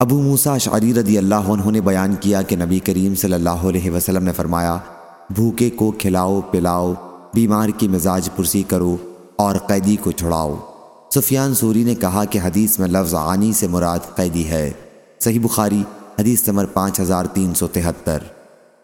ابو موسیٰ اشعری رضی اللہ عنہ نے بیان کیا کہ نبی کریم صلی اللہ علیہ وسلم نے فرمایا، بھوکے کو کھلاؤ، پلاؤ، بیمار کی مزاج پرسی کرو اور قیدی کو چھڑاؤ۔ سفیان سوری نے کہا کہ حدیث میں لفظ عانی سے مراد قیدی ہے۔ صحیح بخاری، حدیث نمبر پانچ ہزار تین سو تہتر۔